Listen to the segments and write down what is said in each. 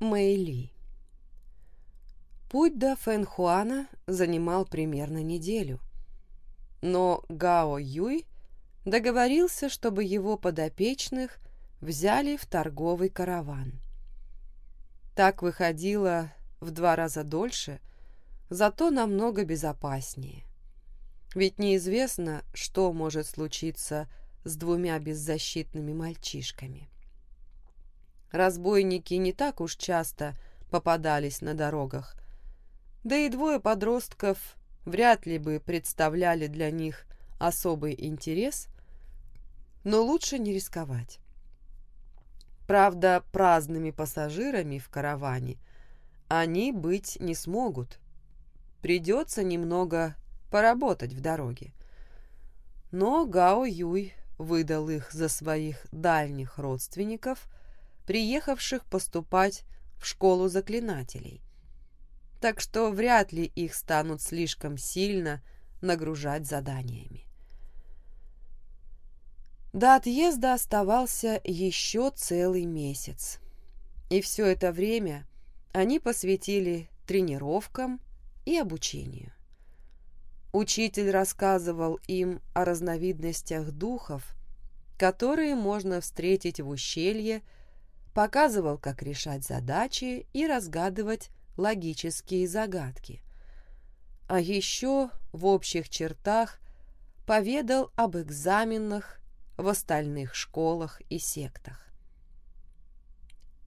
Мэйли. Путь до Фэнхуана занимал примерно неделю, но Гао Юй договорился, чтобы его подопечных взяли в торговый караван. Так выходило в два раза дольше, зато намного безопаснее. Ведь неизвестно, что может случиться с двумя беззащитными мальчишками. Разбойники не так уж часто попадались на дорогах, да и двое подростков вряд ли бы представляли для них особый интерес, но лучше не рисковать. Правда, праздными пассажирами в караване они быть не смогут. Придется немного поработать в дороге. Но Гао Юй выдал их за своих дальних родственников, приехавших поступать в школу заклинателей. Так что вряд ли их станут слишком сильно нагружать заданиями. До отъезда оставался еще целый месяц. И все это время они посвятили тренировкам и обучению. Учитель рассказывал им о разновидностях духов, которые можно встретить в ущелье, показывал, как решать задачи и разгадывать логические загадки. А еще в общих чертах поведал об экзаменах в остальных школах и сектах.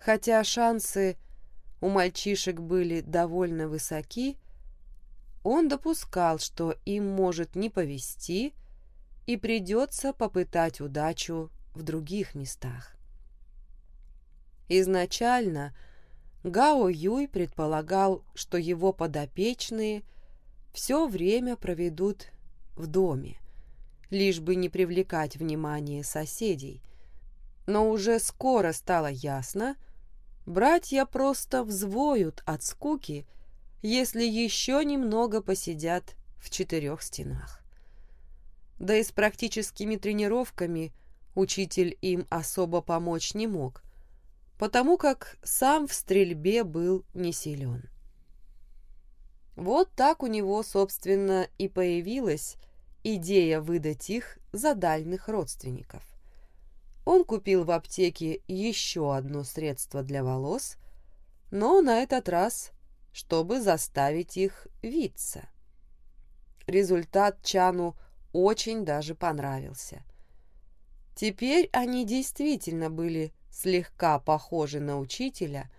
Хотя шансы у мальчишек были довольно высоки, он допускал, что им может не повезти и придется попытать удачу в других местах. Изначально Гао Юй предполагал, что его подопечные все время проведут в доме, лишь бы не привлекать внимание соседей. Но уже скоро стало ясно, братья просто взвоют от скуки, если еще немного посидят в четырех стенах. Да и с практическими тренировками учитель им особо помочь не мог, потому как сам в стрельбе был не силен. Вот так у него, собственно, и появилась идея выдать их за дальних родственников. Он купил в аптеке еще одно средство для волос, но на этот раз, чтобы заставить их виться. Результат Чану очень даже понравился. Теперь они действительно были слегка похожи на учителя,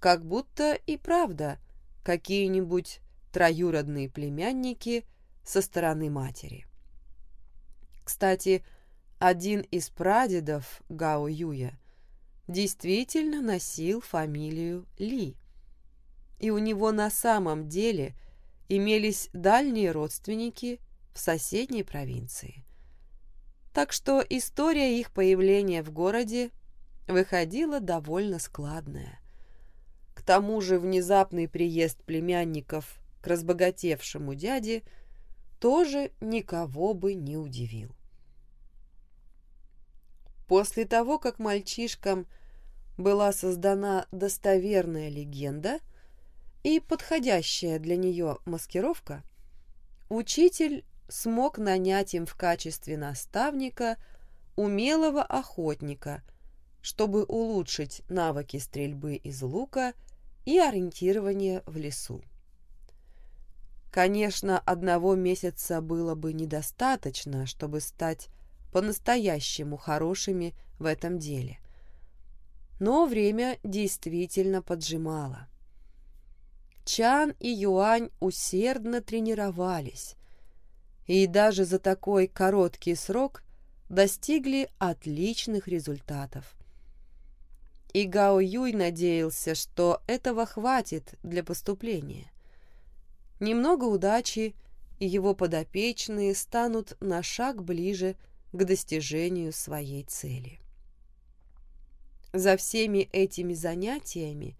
как будто и правда какие-нибудь троюродные племянники – со стороны матери. Кстати, один из прадедов Гао Юя действительно носил фамилию Ли, и у него на самом деле имелись дальние родственники в соседней провинции. Так что история их появления в городе выходила довольно складная. К тому же внезапный приезд племянников к разбогатевшему дяде – тоже никого бы не удивил. После того, как мальчишкам была создана достоверная легенда и подходящая для нее маскировка, учитель смог нанять им в качестве наставника умелого охотника, чтобы улучшить навыки стрельбы из лука и ориентирования в лесу. Конечно, одного месяца было бы недостаточно, чтобы стать по-настоящему хорошими в этом деле. Но время действительно поджимало. Чан и Юань усердно тренировались, и даже за такой короткий срок достигли отличных результатов. И Гао Юй надеялся, что этого хватит для поступления. Немного удачи, и его подопечные станут на шаг ближе к достижению своей цели. За всеми этими занятиями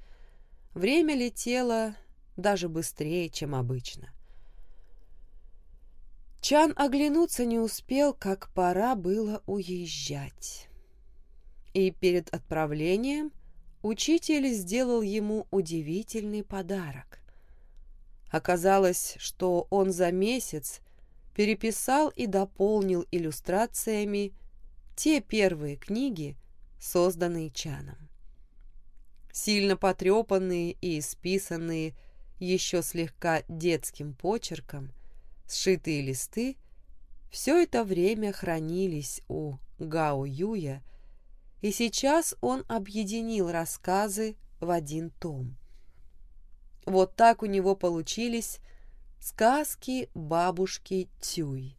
время летело даже быстрее, чем обычно. Чан оглянуться не успел, как пора было уезжать. И перед отправлением учитель сделал ему удивительный подарок. Оказалось, что он за месяц переписал и дополнил иллюстрациями те первые книги, созданные Чаном. Сильно потрепанные и исписанные еще слегка детским почерком, сшитые листы все это время хранились у Гао Юя, и сейчас он объединил рассказы в один том. Вот так у него получились сказки бабушки Тюй.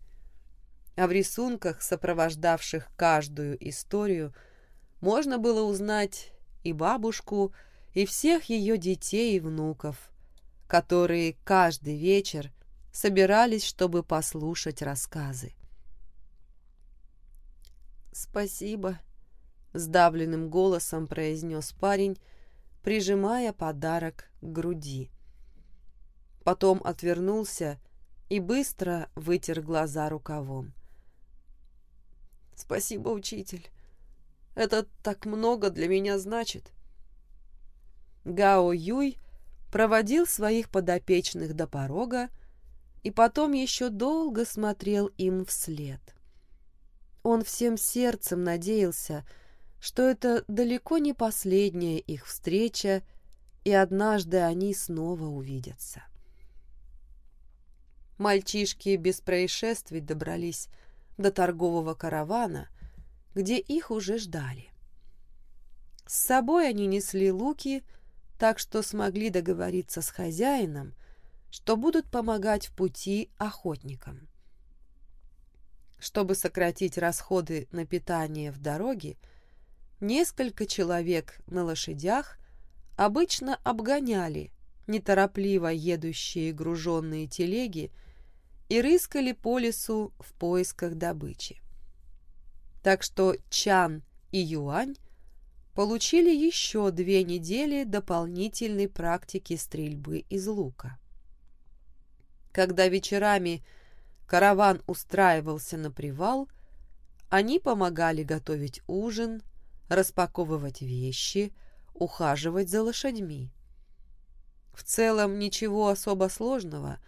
А в рисунках, сопровождавших каждую историю, можно было узнать и бабушку, и всех ее детей и внуков, которые каждый вечер собирались, чтобы послушать рассказы. «Спасибо», — сдавленным голосом произнес парень, прижимая подарок к груди. Потом отвернулся и быстро вытер глаза рукавом. «Спасибо, учитель. Это так много для меня значит». Гао Юй проводил своих подопечных до порога и потом еще долго смотрел им вслед. Он всем сердцем надеялся, что это далеко не последняя их встреча, и однажды они снова увидятся. Мальчишки без происшествий добрались до торгового каравана, где их уже ждали. С собой они несли луки, так что смогли договориться с хозяином, что будут помогать в пути охотникам. Чтобы сократить расходы на питание в дороге, несколько человек на лошадях обычно обгоняли неторопливо едущие груженные телеги и рыскали по лесу в поисках добычи. Так что Чан и Юань получили еще две недели дополнительной практики стрельбы из лука. Когда вечерами караван устраивался на привал, они помогали готовить ужин, распаковывать вещи, ухаживать за лошадьми. В целом ничего особо сложного,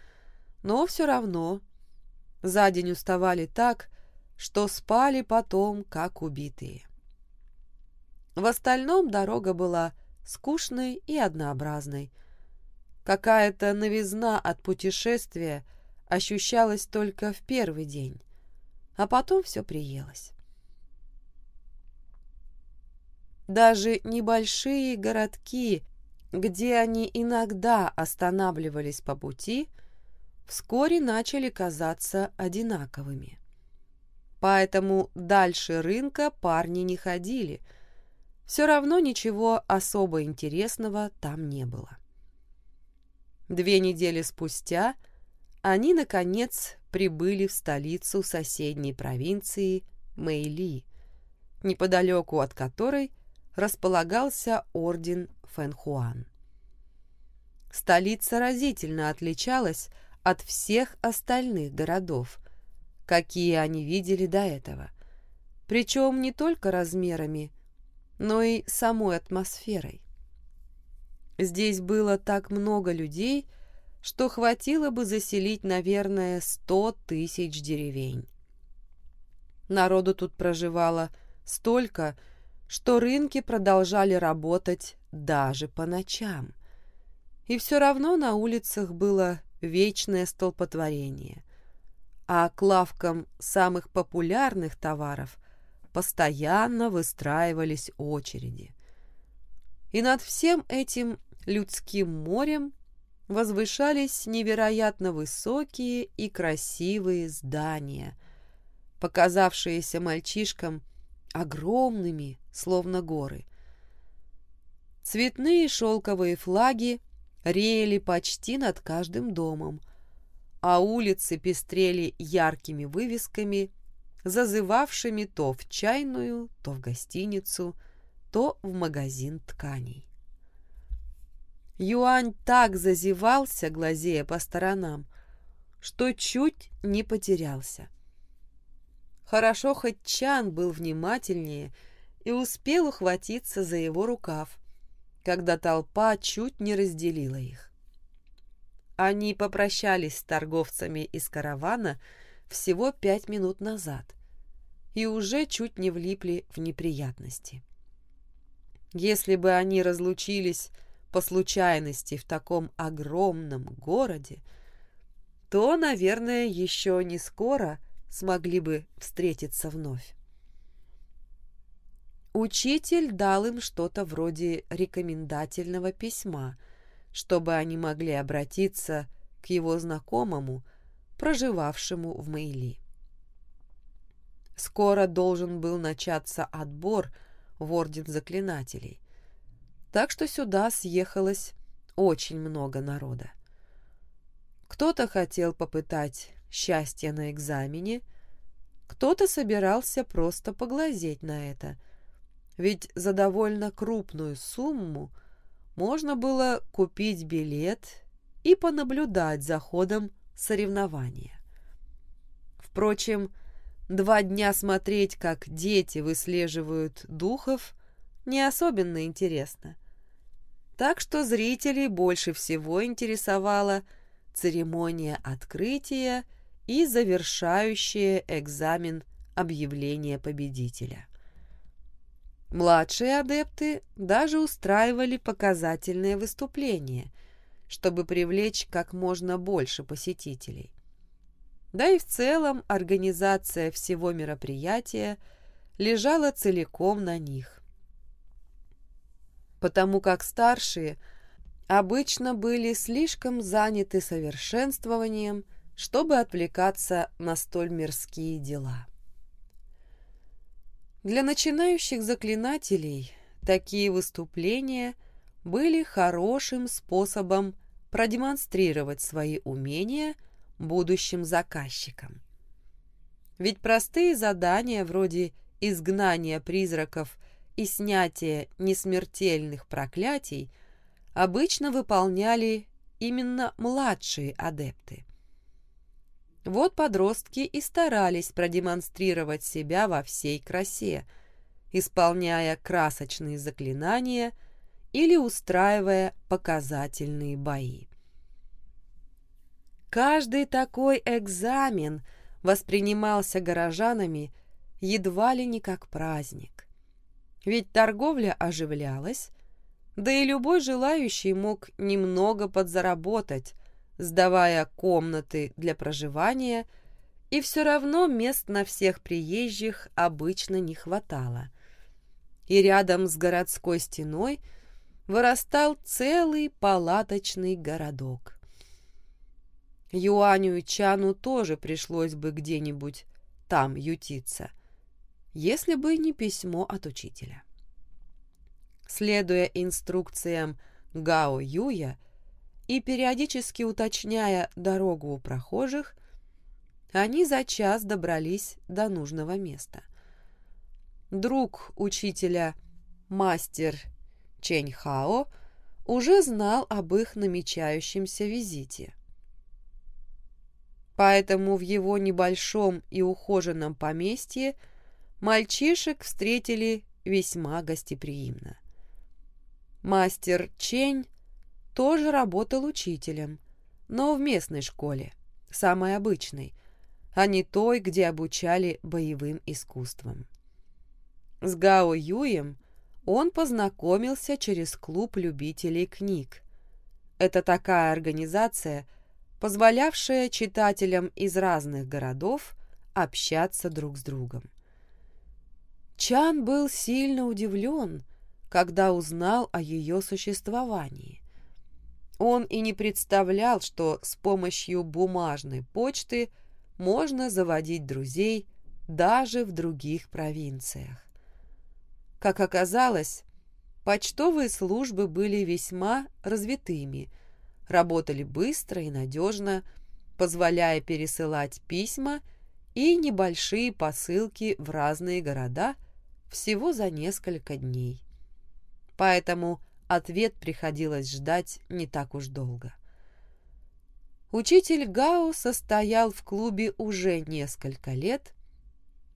но все равно за день уставали так, что спали потом, как убитые. В остальном дорога была скучной и однообразной. Какая-то новизна от путешествия – ощущалось только в первый день, а потом все приелось. Даже небольшие городки, где они иногда останавливались по пути, вскоре начали казаться одинаковыми. Поэтому дальше рынка парни не ходили. Все равно ничего особо интересного там не было. Две недели спустя – они, наконец, прибыли в столицу соседней провинции Мэйли, неподалеку от которой располагался орден Фэнхуан. Столица разительно отличалась от всех остальных городов, какие они видели до этого, причем не только размерами, но и самой атмосферой. Здесь было так много людей, что хватило бы заселить, наверное, сто тысяч деревень. Народу тут проживало столько, что рынки продолжали работать даже по ночам. И все равно на улицах было вечное столпотворение, а к лавкам самых популярных товаров постоянно выстраивались очереди. И над всем этим людским морем возвышались невероятно высокие и красивые здания, показавшиеся мальчишкам огромными, словно горы. Цветные шелковые флаги реяли почти над каждым домом, а улицы пестрели яркими вывесками, зазывавшими то в чайную, то в гостиницу, то в магазин тканей. Юань так зазевался, глазея по сторонам, что чуть не потерялся. Хорошо, хоть Чан был внимательнее и успел ухватиться за его рукав, когда толпа чуть не разделила их. Они попрощались с торговцами из каравана всего пять минут назад и уже чуть не влипли в неприятности. Если бы они разлучились по случайности в таком огромном городе, то, наверное, еще не скоро смогли бы встретиться вновь. Учитель дал им что-то вроде рекомендательного письма, чтобы они могли обратиться к его знакомому, проживавшему в Мэйли. Скоро должен был начаться отбор в Орден Заклинателей, так что сюда съехалось очень много народа. Кто-то хотел попытать счастье на экзамене, кто-то собирался просто поглазеть на это, ведь за довольно крупную сумму можно было купить билет и понаблюдать за ходом соревнования. Впрочем, два дня смотреть, как дети выслеживают духов, не особенно интересно. Так что зрителей больше всего интересовала церемония открытия и завершающее экзамен объявления победителя. Младшие адепты даже устраивали показательные выступления, чтобы привлечь как можно больше посетителей. Да и в целом организация всего мероприятия лежала целиком на них потому как старшие обычно были слишком заняты совершенствованием, чтобы отвлекаться на столь мирские дела. Для начинающих заклинателей такие выступления были хорошим способом продемонстрировать свои умения будущим заказчикам. Ведь простые задания вроде изгнания призраков и снятие несмертельных проклятий обычно выполняли именно младшие адепты. Вот подростки и старались продемонстрировать себя во всей красе, исполняя красочные заклинания или устраивая показательные бои. Каждый такой экзамен воспринимался горожанами едва ли не как праздник. Ведь торговля оживлялась, да и любой желающий мог немного подзаработать, сдавая комнаты для проживания, и все равно мест на всех приезжих обычно не хватало. И рядом с городской стеной вырастал целый палаточный городок. Юаню и Чану тоже пришлось бы где-нибудь там ютиться – если бы не письмо от учителя. Следуя инструкциям Гао Юя и периодически уточняя дорогу у прохожих, они за час добрались до нужного места. Друг учителя, мастер Чэнь Хао, уже знал об их намечающемся визите. Поэтому в его небольшом и ухоженном поместье – мальчишек встретили весьма гостеприимно. Мастер Чень тоже работал учителем, но в местной школе, самой обычной, а не той, где обучали боевым искусствам. С Гао Юем он познакомился через клуб любителей книг. Это такая организация, позволявшая читателям из разных городов общаться друг с другом. Чан был сильно удивлен, когда узнал о ее существовании. Он и не представлял, что с помощью бумажной почты можно заводить друзей даже в других провинциях. Как оказалось, почтовые службы были весьма развитыми, работали быстро и надежно, позволяя пересылать письма и небольшие посылки в разные города – всего за несколько дней. Поэтому ответ приходилось ждать не так уж долго. Учитель Гао состоял в клубе уже несколько лет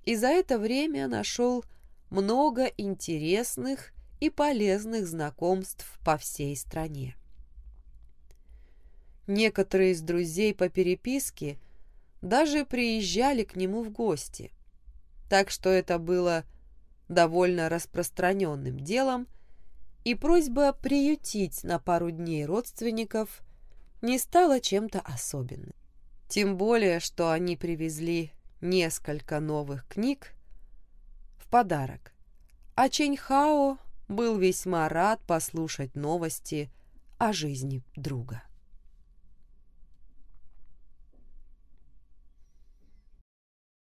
и за это время нашел много интересных и полезных знакомств по всей стране. Некоторые из друзей по переписке даже приезжали к нему в гости, так что это было довольно распространенным делом, и просьба приютить на пару дней родственников не стала чем-то особенным. Тем более, что они привезли несколько новых книг в подарок, а Ченьхао был весьма рад послушать новости о жизни друга.